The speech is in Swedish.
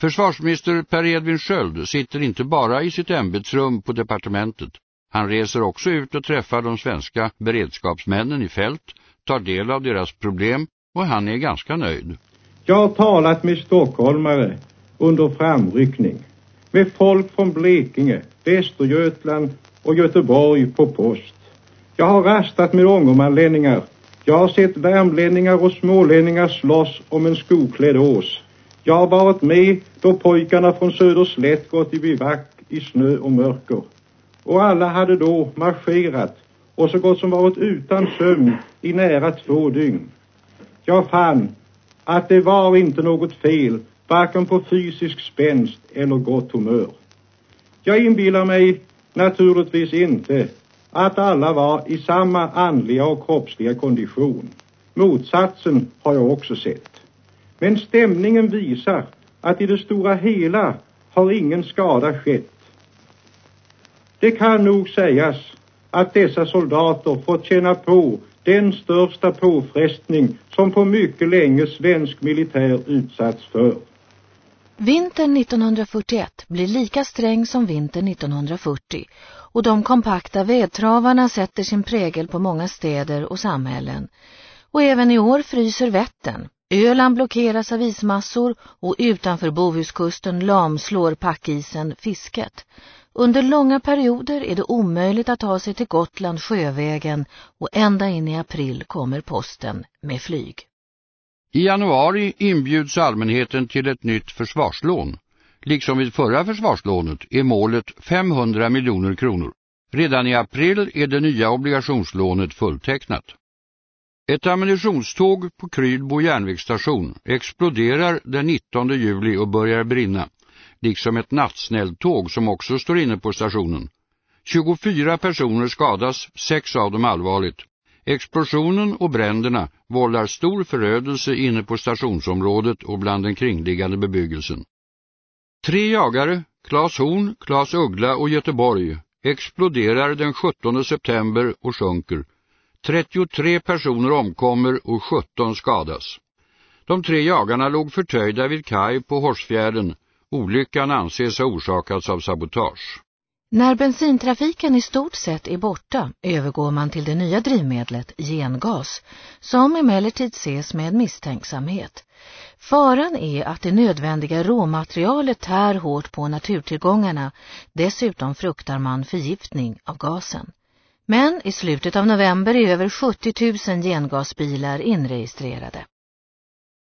Försvarsminister Per Edvin Sköld sitter inte bara i sitt ämbetsrum på departementet. Han reser också ut och träffar de svenska beredskapsmännen i fält, tar del av deras problem och han är ganska nöjd. Jag har talat med stockholmare under framryckning, med folk från Blekinge, Västergötland och Göteborg på post. Jag har rastat med ångermanlänningar. Jag har sett värmlänningar och smålänningar slåss om en skoklädd ås. Jag har varit med då pojkarna från Söderslätt gått i bivack i snö och mörker. Och alla hade då marscherat och så gott som varit utan sömn i nära två dygn. Jag fann att det var inte något fel varken på fysisk spänst eller gott humör. Jag inbillar mig naturligtvis inte att alla var i samma andliga och kroppsliga kondition. Motsatsen har jag också sett. Men stämningen visar att i det stora hela har ingen skada skett. Det kan nog sägas att dessa soldater fått känna på den största påfrestning som på mycket länge svensk militär utsatts för. Vintern 1941 blir lika sträng som vintern 1940 och de kompakta vedtravarna sätter sin prägel på många städer och samhällen. Och även i år fryser Vättern. Öland blockeras av ismassor och utanför Bohuskusten lamslår packisen fisket. Under långa perioder är det omöjligt att ta sig till Gotland sjövägen och ända in i april kommer posten med flyg. I januari inbjuds allmänheten till ett nytt försvarslån. Liksom vid förra försvarslånet är målet 500 miljoner kronor. Redan i april är det nya obligationslånet fulltecknat. Ett ammunitionståg på Krylbo järnvägsstation exploderar den 19 juli och börjar brinna, liksom ett nattsnälltåg som också står inne på stationen. 24 personer skadas, sex av dem allvarligt. Explosionen och bränderna vållar stor förödelse inne på stationsområdet och bland den kringliggande bebyggelsen. Tre jagare, Claes Horn, Claes Uggla och Göteborg, exploderar den 17 september och sjunker. 33 personer omkommer och 17 skadas. De tre jagarna låg förtöjda vid kaj på Horsfjärden. Olyckan anses ha orsakats av sabotage. När bensintrafiken i stort sett är borta övergår man till det nya drivmedlet gengas, som emellertid ses med misstänksamhet. Faran är att det nödvändiga råmaterialet tär hårt på naturtillgångarna, dessutom fruktar man förgiftning av gasen. Men i slutet av november är över 70 000 gengasbilar inregistrerade.